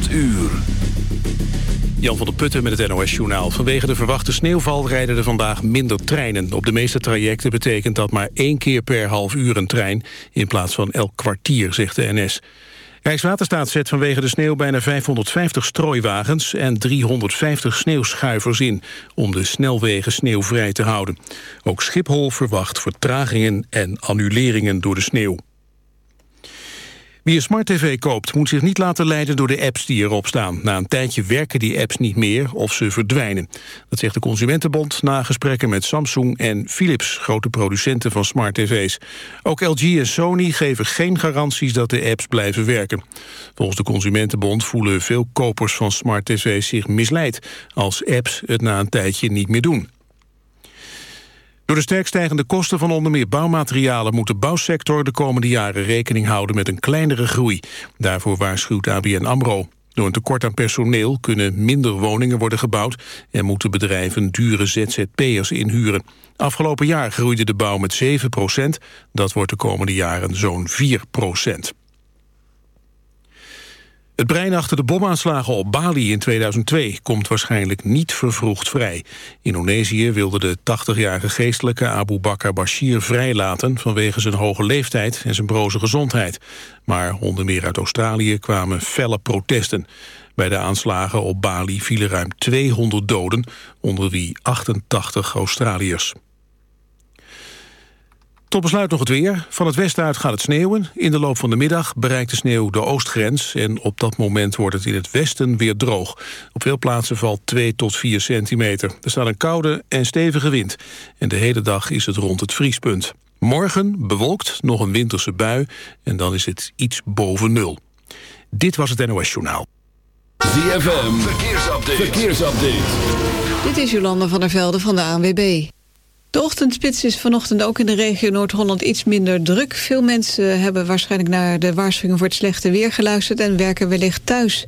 8 uur. Jan van der Putten met het NOS-journaal. Vanwege de verwachte sneeuwval rijden er vandaag minder treinen. Op de meeste trajecten betekent dat maar één keer per half uur een trein... in plaats van elk kwartier, zegt de NS. Rijkswaterstaat zet vanwege de sneeuw bijna 550 strooiwagens... en 350 sneeuwschuivers in om de snelwegen sneeuwvrij te houden. Ook Schiphol verwacht vertragingen en annuleringen door de sneeuw. Wie een smart tv koopt moet zich niet laten leiden door de apps die erop staan. Na een tijdje werken die apps niet meer of ze verdwijnen. Dat zegt de Consumentenbond na gesprekken met Samsung en Philips, grote producenten van smart tv's. Ook LG en Sony geven geen garanties dat de apps blijven werken. Volgens de Consumentenbond voelen veel kopers van smart tv's zich misleid als apps het na een tijdje niet meer doen. Door de sterk stijgende kosten van onder meer bouwmaterialen... moet de bouwsector de komende jaren rekening houden met een kleinere groei. Daarvoor waarschuwt ABN AMRO. Door een tekort aan personeel kunnen minder woningen worden gebouwd... en moeten bedrijven dure ZZP'ers inhuren. Afgelopen jaar groeide de bouw met 7 procent. Dat wordt de komende jaren zo'n 4 procent. Het brein achter de bomaanslagen op Bali in 2002 komt waarschijnlijk niet vervroegd vrij. Indonesië wilde de 80-jarige geestelijke Abu Bakr Bashir vrijlaten... vanwege zijn hoge leeftijd en zijn broze gezondheid. Maar onder meer uit Australië kwamen felle protesten. Bij de aanslagen op Bali vielen ruim 200 doden, onder wie 88 Australiërs. Tot besluit nog het weer. Van het westen uit gaat het sneeuwen. In de loop van de middag bereikt de sneeuw de oostgrens... en op dat moment wordt het in het westen weer droog. Op veel plaatsen valt 2 tot 4 centimeter. Er staat een koude en stevige wind. En de hele dag is het rond het vriespunt. Morgen bewolkt, nog een winterse bui... en dan is het iets boven nul. Dit was het NOS Journaal. ZFM, verkeersupdate. verkeersupdate. Dit is Jolanda van der Velde van de ANWB. De ochtendspits is vanochtend ook in de regio Noord-Holland iets minder druk. Veel mensen hebben waarschijnlijk naar de waarschuwing voor het slechte weer geluisterd... en werken wellicht thuis.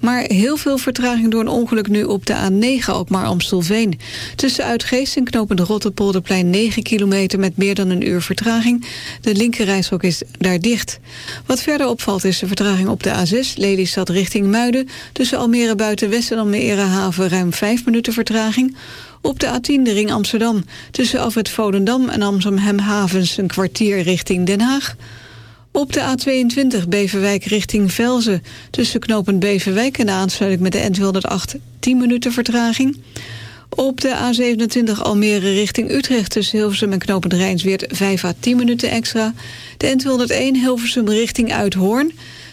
Maar heel veel vertraging door een ongeluk nu op de A9 Alkmaar-Amstelveen. Tussen Uitgeest en knopend Rotterpolderplein 9 kilometer... met meer dan een uur vertraging. De linkerrijstrook is daar dicht. Wat verder opvalt is de vertraging op de A6 Lelystad richting Muiden... tussen Almere Buitenwest en Almere Haven ruim 5 minuten vertraging... Op de A10 de ring Amsterdam. Tussen Alfred Volendam en Amsterdam Havens een kwartier richting Den Haag. Op de A22 Beverwijk richting Velzen. Tussen knooppunt Beverwijk en de aansluiting met de N208 10 minuten vertraging. Op de A27 Almere richting Utrecht tussen Hilversum en knooppunt Rijnsweert 5 à 10 minuten extra. De N201 Hilversum richting Uithoorn.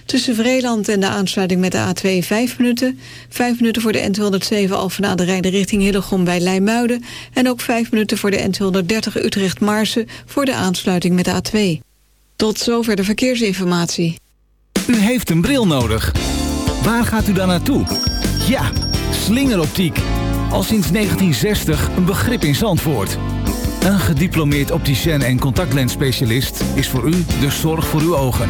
Tussen Vreeland en de aansluiting met de A2 5 minuten. 5 minuten voor de N207 Alphen aan de Rijn richting Hillegom bij Leimuiden. En ook 5 minuten voor de N230 Utrecht-Maarsen voor de aansluiting met de A2. Tot zover de verkeersinformatie. U heeft een bril nodig. Waar gaat u dan naartoe? Ja, slingeroptiek. Al sinds 1960 een begrip in Zandvoort. Een gediplomeerd opticien en contactlensspecialist is voor u de zorg voor uw ogen.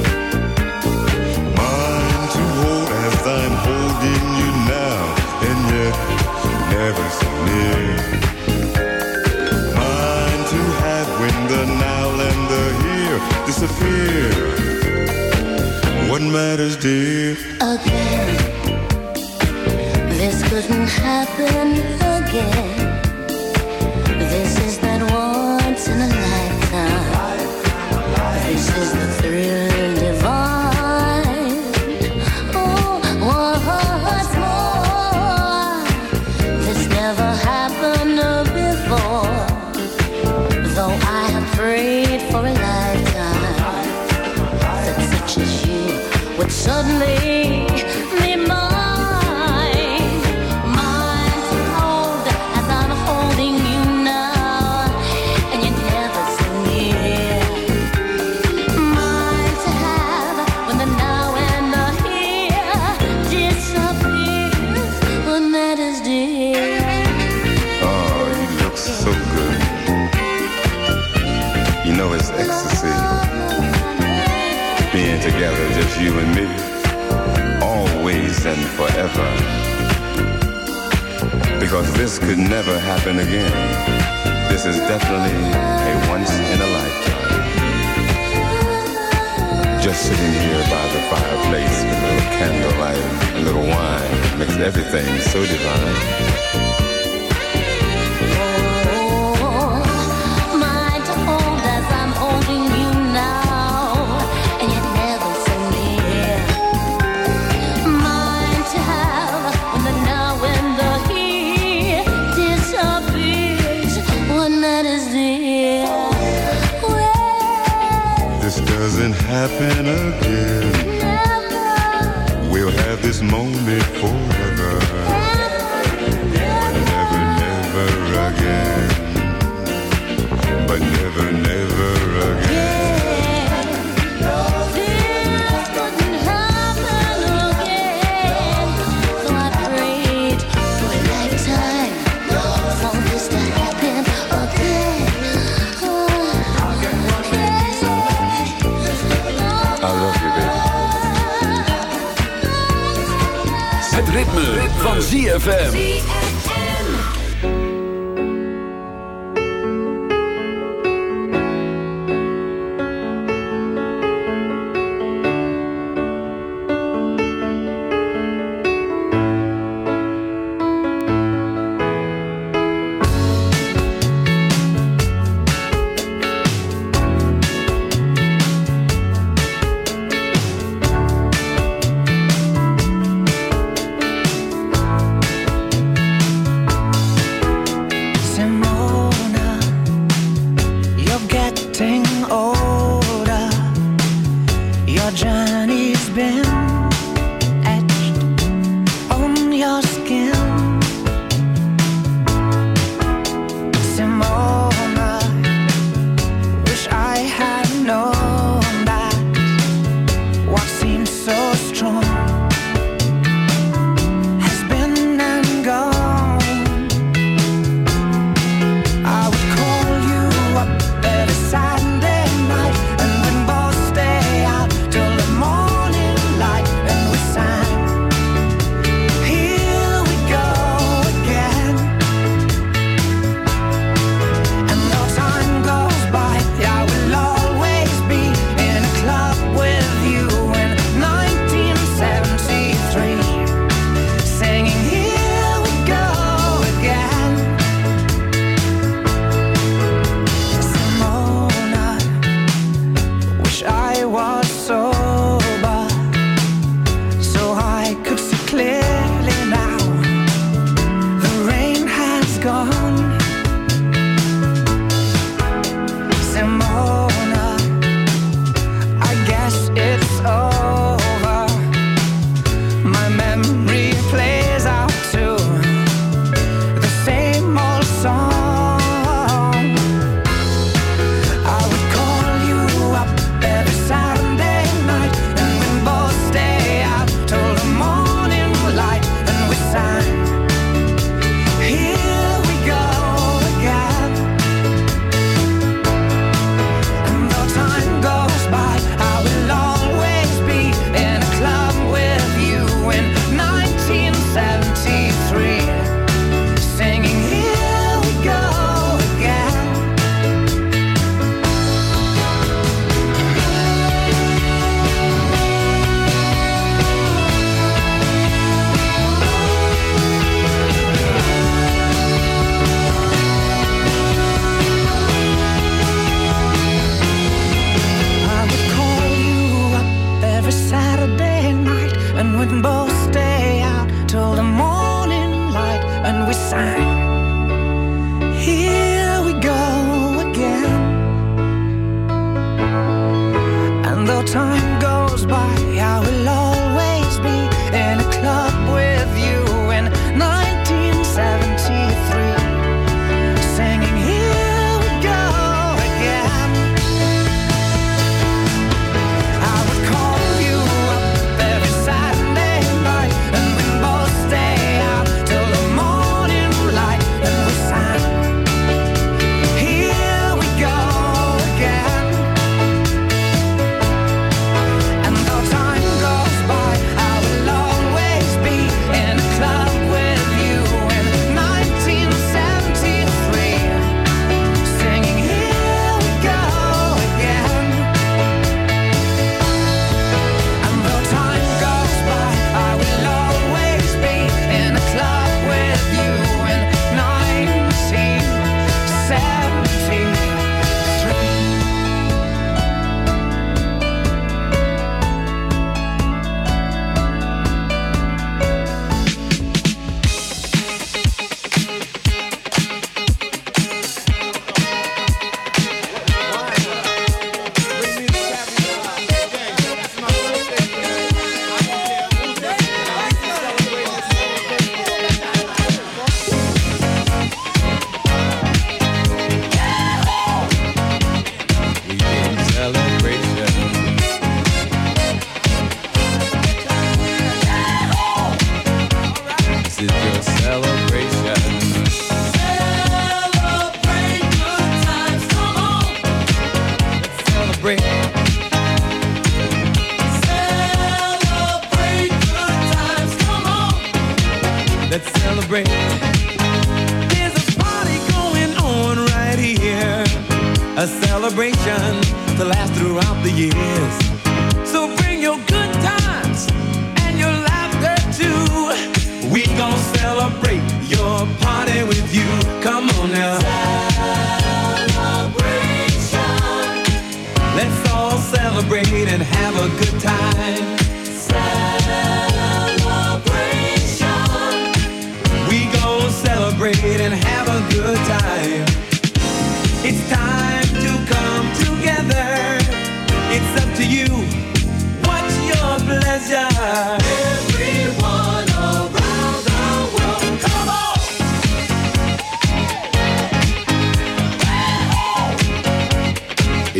Near. Mine to have when the now and the here disappear. What matters, dear? Again, this couldn't happen again. This is that once in a lifetime. This is the thrill.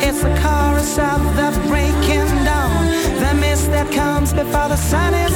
It's the chorus of the breaking dawn, the mist that comes before the sun is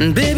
And baby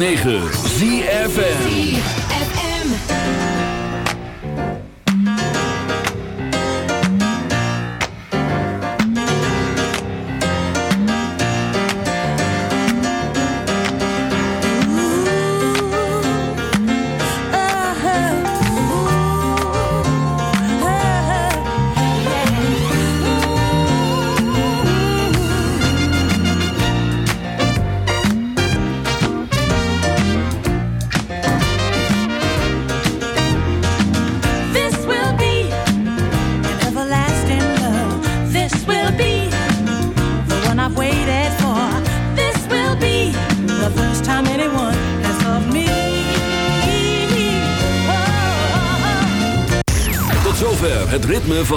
9.